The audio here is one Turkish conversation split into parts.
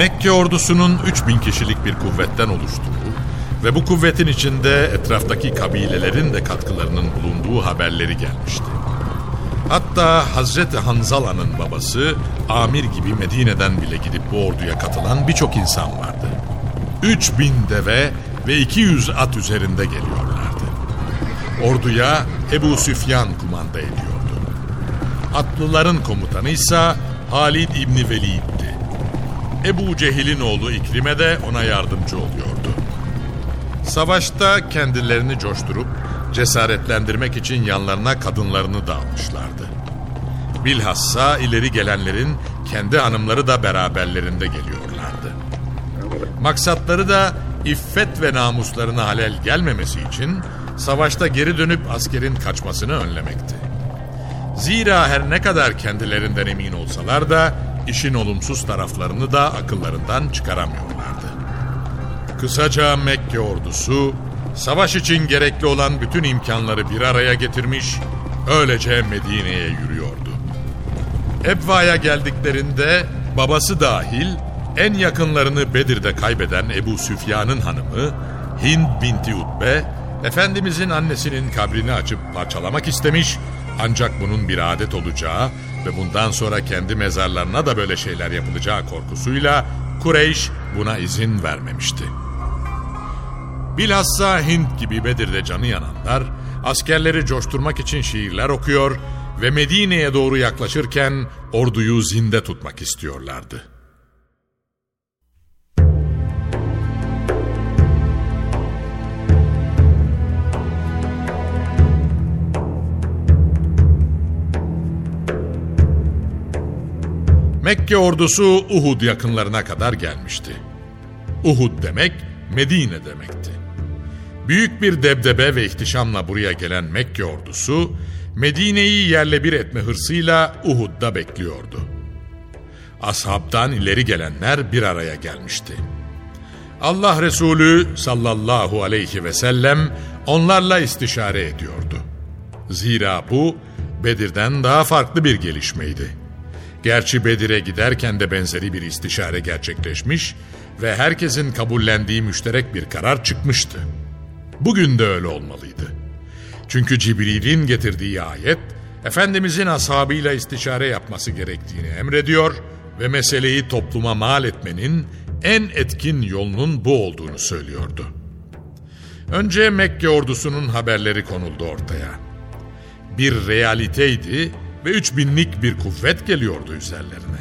Mekke ordusunun 3000 kişilik bir kuvvetten oluştuğu ve bu kuvvetin içinde etraftaki kabilelerin de katkılarının bulunduğu haberleri gelmişti. Hatta Hazreti Hanzala'nın babası Amir gibi Medine'den bile gidip bu orduya katılan birçok insan vardı. 3000 deve ve 200 at üzerinde geliyorlardı. Orduya Ebu Süfyan kumanda ediyordu. Atlıların komutanı ise Halid İbni Velid'di. Ebu Cehil'in oğlu İkrime de ona yardımcı oluyordu. Savaşta kendilerini coşturup cesaretlendirmek için yanlarına kadınlarını da. Bilhassa ileri gelenlerin kendi hanımları da beraberlerinde geliyorlardı. Maksatları da iffet ve namuslarına halel gelmemesi için savaşta geri dönüp askerin kaçmasını önlemekti. Zira her ne kadar kendilerinden emin olsalar da işin olumsuz taraflarını da akıllarından çıkaramıyorlardı. Kısaca Mekke ordusu savaş için gerekli olan bütün imkanları bir araya getirmiş, öylece Medine'ye yürüyordu. Ebva'ya geldiklerinde babası dahil en yakınlarını Bedir'de kaybeden Ebu Süfyan'ın hanımı Hind binti Utbe, Efendimizin annesinin kabrini açıp parçalamak istemiş ancak bunun bir adet olacağı ve bundan sonra kendi mezarlarına da böyle şeyler yapılacağı korkusuyla Kureyş buna izin vermemişti. Bilhassa Hint gibi Bedir'de canı yananlar askerleri coşturmak için şiirler okuyor ve Medine'ye doğru yaklaşırken orduyu zinde tutmak istiyorlardı. Mekke ordusu Uhud yakınlarına kadar gelmişti. Uhud demek Medine demekti. Büyük bir debdebe ve ihtişamla buraya gelen Mekke ordusu Medine'yi yerle bir etme hırsıyla Uhud'da bekliyordu. Ashabtan ileri gelenler bir araya gelmişti. Allah Resulü sallallahu aleyhi ve sellem onlarla istişare ediyordu. Zira bu Bedir'den daha farklı bir gelişmeydi. Gerçi Bedir'e giderken de benzeri bir istişare gerçekleşmiş ve herkesin kabullendiği müşterek bir karar çıkmıştı. Bugün de öyle olmalıydı. Çünkü Cibril'in getirdiği ayet, Efendimizin ashabıyla istişare yapması gerektiğini emrediyor ve meseleyi topluma mal etmenin en etkin yolunun bu olduğunu söylüyordu. Önce Mekke ordusunun haberleri konuldu ortaya. Bir realiteydi ve üç binlik bir kuvvet geliyordu üzerlerine.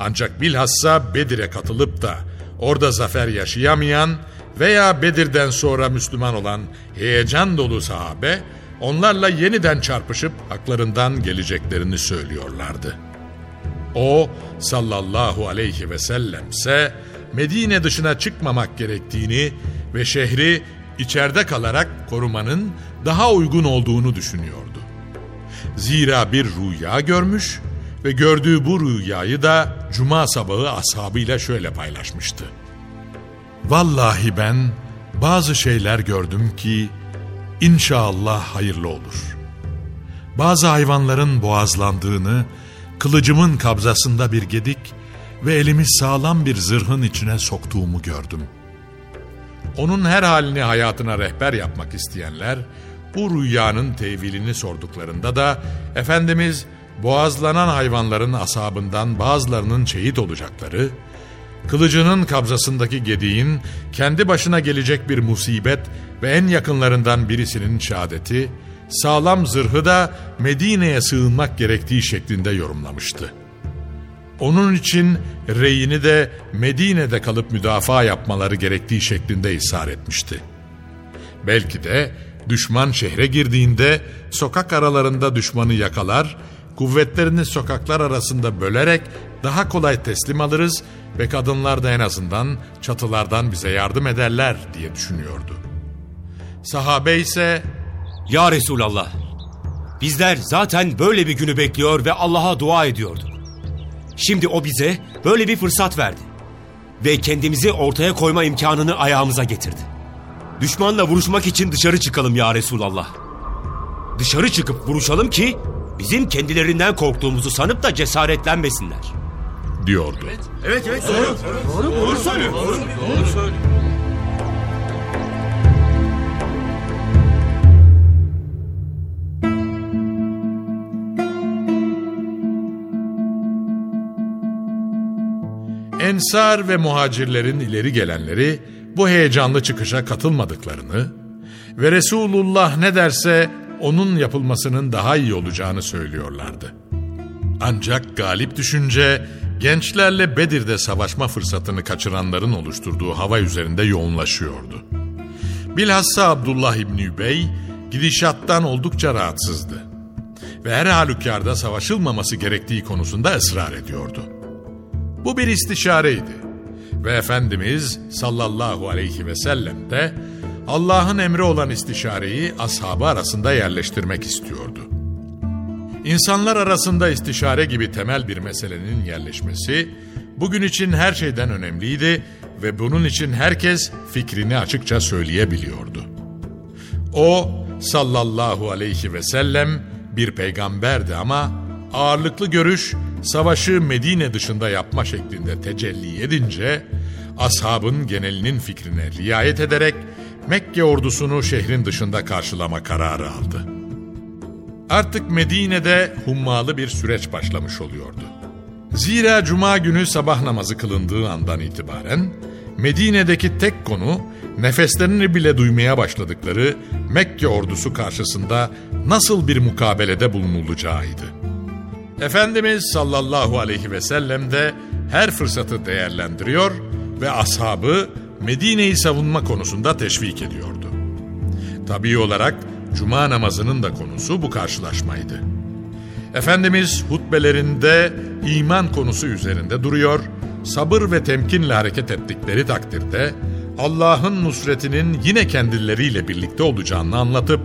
Ancak bilhassa Bedir'e katılıp da orada zafer yaşayamayan veya Bedir'den sonra Müslüman olan heyecan dolu sahabe onlarla yeniden çarpışıp haklarından geleceklerini söylüyorlardı. O sallallahu aleyhi ve sellemse Medine dışına çıkmamak gerektiğini ve şehri içeride kalarak korumanın daha uygun olduğunu düşünüyordu. Zira bir rüya görmüş ve gördüğü bu rüyayı da cuma sabahı ashabıyla şöyle paylaşmıştı. Vallahi ben bazı şeyler gördüm ki inşallah hayırlı olur. Bazı hayvanların boğazlandığını, kılıcımın kabzasında bir gedik ve elimi sağlam bir zırhın içine soktuğumu gördüm. Onun her halini hayatına rehber yapmak isteyenler, bu rüyanın tevilini sorduklarında da Efendimiz boğazlanan hayvanların asabından bazılarının şehit olacakları, kılıcının kabzasındaki gediğin kendi başına gelecek bir musibet ve en yakınlarından birisinin şehadeti, sağlam zırhı da Medine'ye sığınmak gerektiği şeklinde yorumlamıştı. Onun için reyini de Medine'de kalıp müdafaa yapmaları gerektiği şeklinde ishar etmişti. Belki de düşman şehre girdiğinde sokak aralarında düşmanı yakalar, kuvvetlerini sokaklar arasında bölerek daha kolay teslim alırız ve kadınlar da en azından çatılardan bize yardım ederler diye düşünüyordu. Sahabe ise Ya Resulallah, bizler zaten böyle bir günü bekliyor ve Allah'a dua ediyorduk. Şimdi o bize böyle bir fırsat verdi. Ve kendimizi ortaya koyma imkanını ayağımıza getirdi. Düşmanla vuruşmak için dışarı çıkalım ya Resulallah. Dışarı çıkıp vuruşalım ki bizim kendilerinden korktuğumuzu sanıp da cesaretlenmesinler. diyordu. Evet evet doğru. Doğru, doğru söylüyor. Doğru, doğru söylüyor. Ensar ve muhacirlerin ileri gelenleri bu heyecanlı çıkışa katılmadıklarını ve Resulullah ne derse onun yapılmasının daha iyi olacağını söylüyorlardı. Ancak galip düşünce gençlerle Bedir'de savaşma fırsatını kaçıranların oluşturduğu hava üzerinde yoğunlaşıyordu. Bilhassa Abdullah İbni Übey gidişattan oldukça rahatsızdı ve her halükarda savaşılmaması gerektiği konusunda ısrar ediyordu. Bu bir istişareydi ve Efendimiz sallallahu aleyhi ve sellem de Allah'ın emri olan istişareyi ashabı arasında yerleştirmek istiyordu. İnsanlar arasında istişare gibi temel bir meselenin yerleşmesi bugün için her şeyden önemliydi ve bunun için herkes fikrini açıkça söyleyebiliyordu. O sallallahu aleyhi ve sellem bir peygamberdi ama ağırlıklı görüş savaşı Medine dışında yapma şeklinde tecelli edince ashabın genelinin fikrine riayet ederek Mekke ordusunu şehrin dışında karşılama kararı aldı. Artık Medine'de hummalı bir süreç başlamış oluyordu. Zira cuma günü sabah namazı kılındığı andan itibaren Medine'deki tek konu nefeslerini bile duymaya başladıkları Mekke ordusu karşısında nasıl bir mukabelede bulunulacağıydı. Efendimiz sallallahu aleyhi ve sellem de her fırsatı değerlendiriyor ve ashabı Medine'yi savunma konusunda teşvik ediyordu. Tabii olarak cuma namazının da konusu bu karşılaşmaydı. Efendimiz hutbelerinde iman konusu üzerinde duruyor, sabır ve temkinle hareket ettikleri takdirde Allah'ın nusretinin yine kendileriyle birlikte olacağını anlatıp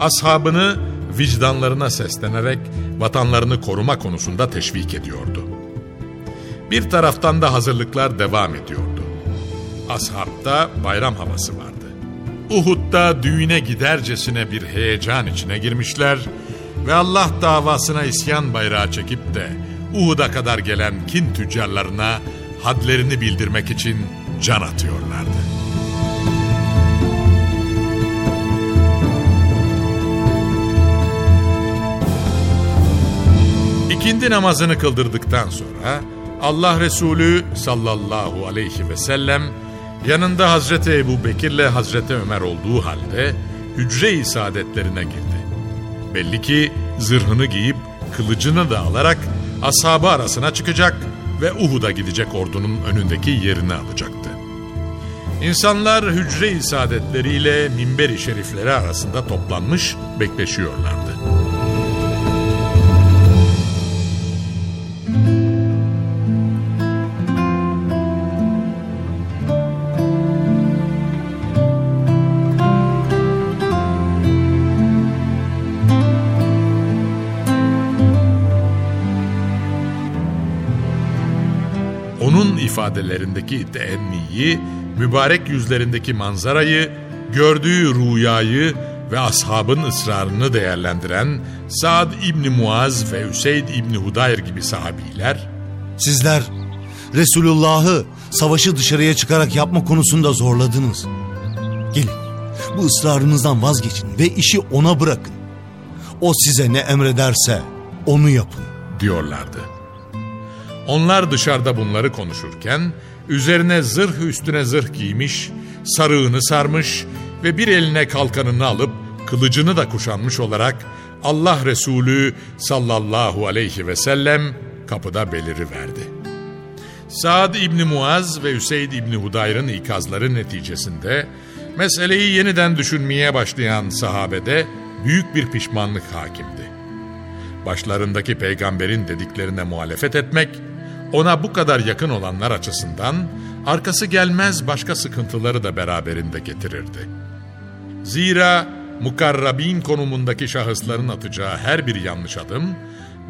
ashabını vicdanlarına seslenerek vatanlarını koruma konusunda teşvik ediyordu. Bir taraftan da hazırlıklar devam ediyordu. Ashabta bayram havası vardı. Uhud'da düğüne gidercesine bir heyecan içine girmişler ve Allah davasına isyan bayrağı çekip de Uhud'a kadar gelen kin tüccarlarına hadlerini bildirmek için can atıyorlardı. İkindi namazını kıldırdıktan sonra Allah Resulü sallallahu aleyhi ve sellem yanında Hazreti Ebu Bekir'le Hazreti Ömer olduğu halde hücre-i saadetlerine girdi. Belli ki zırhını giyip kılıcını da alarak ashabı arasına çıkacak ve Uhud'a gidecek ordunun önündeki yerini alacaktı. İnsanlar hücre-i saadetleriyle minber-i şerifleri arasında toplanmış bekleşiyorlardı. İfadelerindeki teenniyi, mübarek yüzlerindeki manzarayı, gördüğü rüyayı ve ashabın ısrarını değerlendiren Sa'd İbni Muaz ve Üseyd İbni Hudayr gibi sahabiler, Sizler Resulullah'ı savaşı dışarıya çıkarak yapma konusunda zorladınız. Gelin bu ısrarınızdan vazgeçin ve işi ona bırakın. O size ne emrederse onu yapın. diyorlardı. Onlar dışarıda bunları konuşurken üzerine zırh üstüne zırh giymiş, sarığını sarmış ve bir eline kalkanını alıp kılıcını da kuşanmış olarak Allah Resulü sallallahu aleyhi ve sellem kapıda beliriverdi. Saad İbni Muaz ve Üseyd İbni Hudayr'ın ikazları neticesinde meseleyi yeniden düşünmeye başlayan sahabede büyük bir pişmanlık hakimdi. Başlarındaki peygamberin dediklerine muhalefet etmek, ona bu kadar yakın olanlar açısından arkası gelmez başka sıkıntıları da beraberinde getirirdi. Zira mukarrabin konumundaki şahısların atacağı her bir yanlış adım,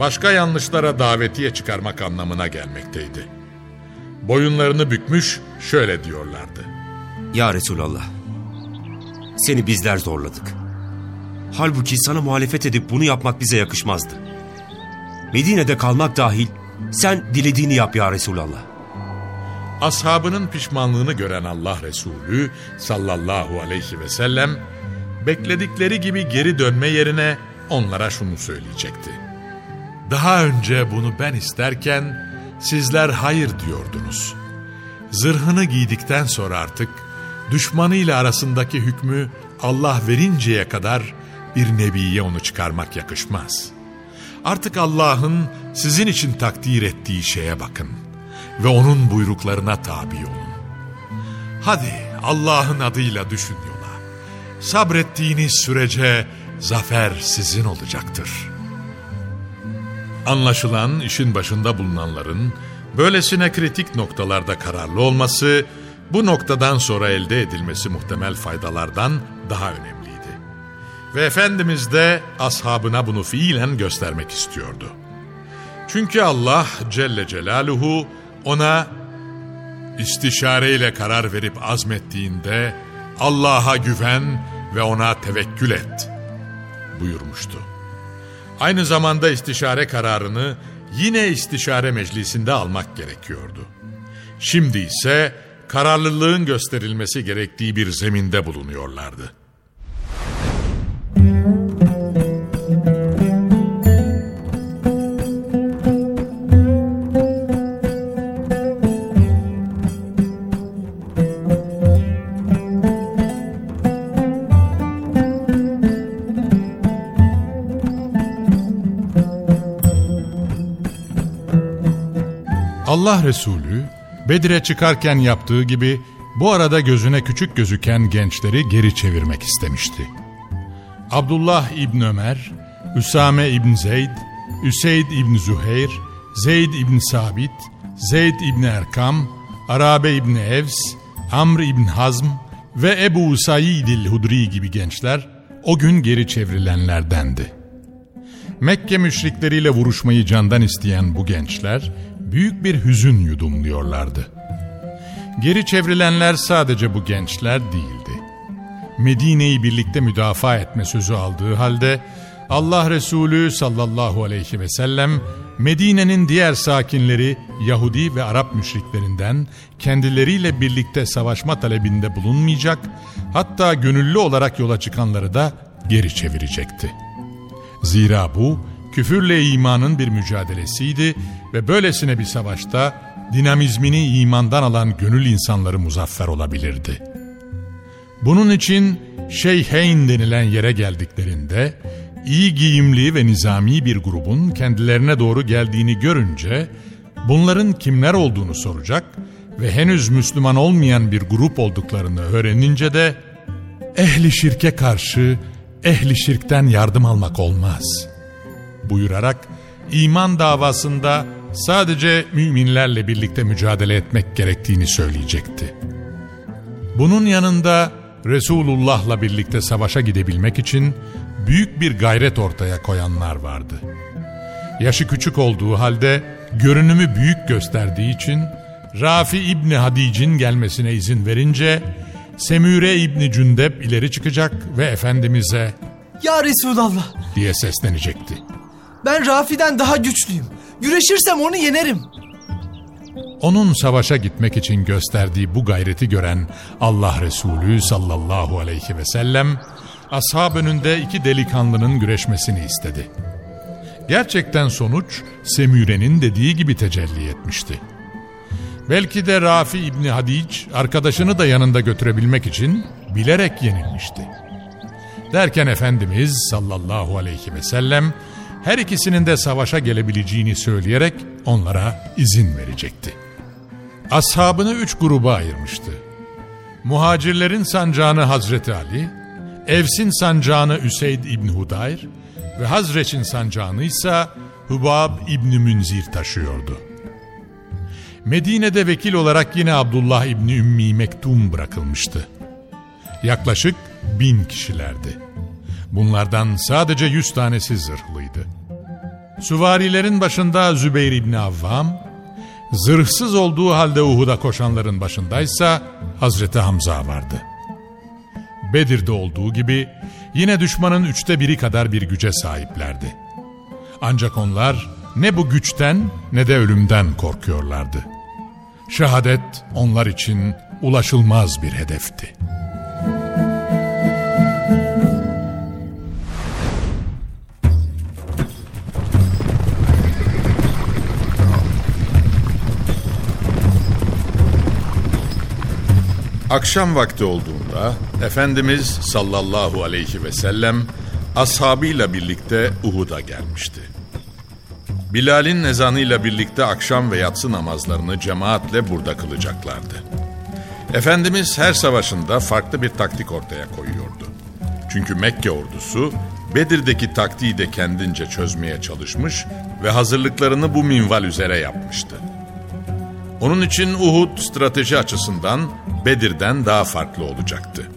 başka yanlışlara davetiye çıkarmak anlamına gelmekteydi. Boyunlarını bükmüş şöyle diyorlardı. Ya Resulallah, seni bizler zorladık. Halbuki sana muhalefet edip bunu yapmak bize yakışmazdı. Medine'de kalmak dahil sen dilediğini yap ya Resulallah. Ashabının pişmanlığını gören Allah Resulü sallallahu aleyhi ve sellem bekledikleri gibi geri dönme yerine onlara şunu söyleyecekti. Daha önce bunu ben isterken sizler hayır diyordunuz. Zırhını giydikten sonra artık düşmanıyla arasındaki hükmü Allah verinceye kadar bir nebiye onu çıkarmak yakışmaz. Artık Allah'ın sizin için takdir ettiği şeye bakın ve onun buyruklarına tabi olun. Hadi Allah'ın adıyla düşün yola. Sabrettiğiniz sürece zafer sizin olacaktır. Anlaşılan işin başında bulunanların böylesine kritik noktalarda kararlı olması, bu noktadan sonra elde edilmesi muhtemel faydalardan daha önemliydi. Ve Efendimiz de ashabına bunu fiilen göstermek istiyordu. Çünkü Allah Celle Celaluhu ona istişareyle karar verip azmettiğinde Allah'a güven ve ona tevekkül et buyurmuştu. Aynı zamanda istişare kararını yine istişare meclisinde almak gerekiyordu. Şimdi ise kararlılığın gösterilmesi gerektiği bir zeminde bulunuyorlardı. Allah Resulü Bedir'e çıkarken yaptığı gibi bu arada gözüne küçük gözüken gençleri geri çevirmek istemişti. Abdullah İbn Ömer, Üsame İbn Zeyd, Üseyd İbn Züheyr, Zeyd İbn Sabit, Zeyd İbn Erkam, Arabe İbn Evs, Amr İbn Hazm ve Ebu Usaid Hudri gibi gençler o gün geri çevrilenlerdendi. Mekke müşrikleriyle vuruşmayı candan isteyen bu gençler büyük bir hüzün yudumluyorlardı. Geri çevrilenler sadece bu gençler değildi. Medine'yi birlikte müdafaa etme sözü aldığı halde Allah Resulü sallallahu aleyhi ve sellem Medine'nin diğer sakinleri Yahudi ve Arap müşriklerinden kendileriyle birlikte savaşma talebinde bulunmayacak hatta gönüllü olarak yola çıkanları da geri çevirecekti. Zira bu küfürle imanın bir mücadelesiydi ve böylesine bir savaşta dinamizmini imandan alan gönül insanları muzaffer olabilirdi. Bunun için Şeyheyn denilen yere geldiklerinde iyi giyimli ve nizami bir grubun kendilerine doğru geldiğini görünce bunların kimler olduğunu soracak ve henüz Müslüman olmayan bir grup olduklarını öğrenince de ehli şirke karşı ehli şirkten yardım almak olmaz buyurarak iman davasında sadece müminlerle birlikte mücadele etmek gerektiğini söyleyecekti. Bunun yanında Resulullah'la birlikte savaşa gidebilmek için büyük bir gayret ortaya koyanlar vardı. Yaşı küçük olduğu halde görünümü büyük gösterdiği için Rafi İbni Hadic'in gelmesine izin verince Semüre İbni Cündep ileri çıkacak ve Efendimiz'e Ya Resulallah diye seslenecekti. Ben Rafi'den daha güçlüyüm. Güreşirsem onu yenerim. Onun savaşa gitmek için gösterdiği bu gayreti gören Allah Resulü sallallahu aleyhi ve sellem ashab önünde iki delikanlının güreşmesini istedi. Gerçekten sonuç Semüre'nin dediği gibi tecelli etmişti. Belki de Rafi İbni Hadic arkadaşını da yanında götürebilmek için bilerek yenilmişti. Derken Efendimiz sallallahu aleyhi ve sellem her ikisinin de savaşa gelebileceğini söyleyerek onlara izin verecekti. Ashabını üç gruba ayırmıştı. Muhacirlerin sancağını Hazreti Ali, Evs'in sancağını Üseyd İbni Hudayr ve Hazreç'in sancağını ise Hubab İbni Münzir taşıyordu. Medine'de vekil olarak yine Abdullah İbni Ümmi Mektum bırakılmıştı. Yaklaşık bin kişilerdi. Bunlardan sadece yüz tanesi zırhlıydı. Süvarilerin başında Zübeyir İbni Avvam, zırhsız olduğu halde Uhud'a koşanların başındaysa Hazreti Hamza vardı. Bedir'de olduğu gibi yine düşmanın üçte biri kadar bir güce sahiplerdi. Ancak onlar ne bu güçten ne de ölümden korkuyorlardı. Şehadet onlar için ulaşılmaz bir hedefti. Akşam vakti olduğunda Efendimiz sallallahu aleyhi ve sellem ashabıyla birlikte Uhud'a gelmişti. Bilal'in ezanıyla birlikte akşam ve yatsı namazlarını cemaatle burada kılacaklardı. Efendimiz her savaşında farklı bir taktik ortaya koyuyordu. Çünkü Mekke ordusu Bedir'deki taktiği de kendince çözmeye çalışmış ve hazırlıklarını bu minval üzere yapmıştı. Onun için Uhud strateji açısından Bedir'den daha farklı olacaktı.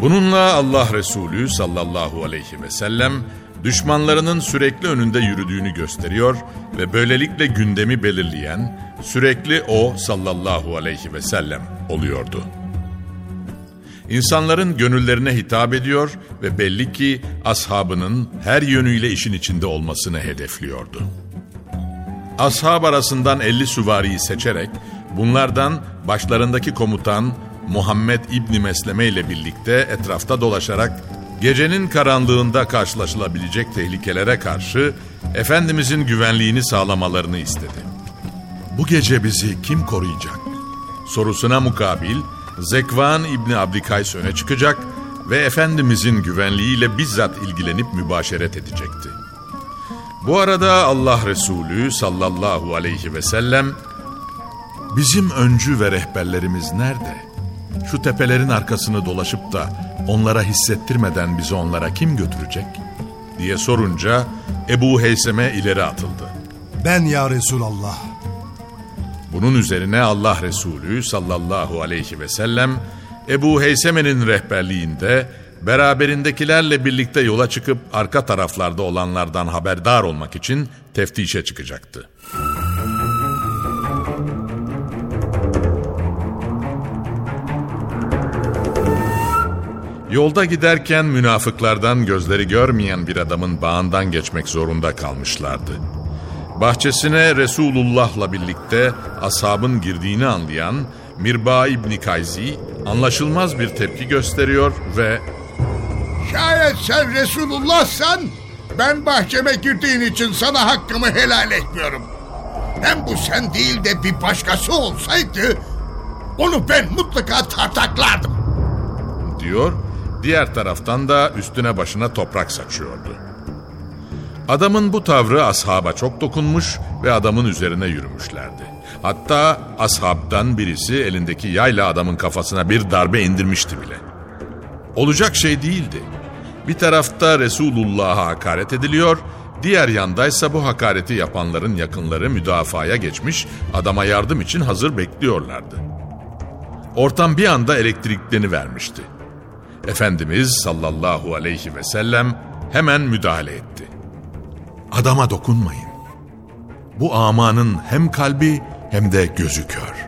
Bununla Allah Resulü sallallahu aleyhi ve sellem düşmanlarının sürekli önünde yürüdüğünü gösteriyor ve böylelikle gündemi belirleyen sürekli o sallallahu aleyhi ve sellem oluyordu. İnsanların gönüllerine hitap ediyor ve belli ki ashabının her yönüyle işin içinde olmasını hedefliyordu. Ashab arasından 50 süvariyi seçerek bunlardan başlarındaki komutan Muhammed İbni Mesleme ile birlikte etrafta dolaşarak gecenin karanlığında karşılaşılabilecek tehlikelere karşı Efendimizin güvenliğini sağlamalarını istedi. Bu gece bizi kim koruyacak? Sorusuna mukabil Zekvan İbni Abdikays öne çıkacak ve Efendimizin güvenliğiyle bizzat ilgilenip mübaşeret edecekti. Bu arada Allah Resulü sallallahu aleyhi ve sellem bizim öncü ve rehberlerimiz nerede? Şu tepelerin arkasını dolaşıp da onlara hissettirmeden bizi onlara kim götürecek? diye sorunca Ebu Heyseme ileri atıldı. Ben ya Resulallah. Bunun üzerine Allah Resulü sallallahu aleyhi ve sellem Ebu Heyseme'nin rehberliğinde beraberindekilerle birlikte yola çıkıp arka taraflarda olanlardan haberdar olmak için teftişe çıkacaktı. Yolda giderken münafıklardan gözleri görmeyen bir adamın bağından geçmek zorunda kalmışlardı. Bahçesine Resulullah'la birlikte ashabın girdiğini anlayan Mirba İbni Kayzi anlaşılmaz bir tepki gösteriyor ve Şayet sen Resulullah'san ben bahçeme girdiğin için sana hakkımı helal etmiyorum. Hem bu sen değil de bir başkası olsaydı onu ben mutlaka tartaklardım. diyor, diğer taraftan da üstüne başına toprak saçıyordu. Adamın bu tavrı ashaba çok dokunmuş ve adamın üzerine yürümüşlerdi. Hatta ashabdan birisi elindeki yayla adamın kafasına bir darbe indirmişti bile. Olacak şey değildi. Bir tarafta Resulullah'a hakaret ediliyor, diğer yandaysa bu hakareti yapanların yakınları müdafaya geçmiş, adama yardım için hazır bekliyorlardı. Ortam bir anda elektriklerini vermişti. Efendimiz sallallahu aleyhi ve sellem hemen müdahale etti. Adama dokunmayın. Bu amanın hem kalbi hem de gözü kör.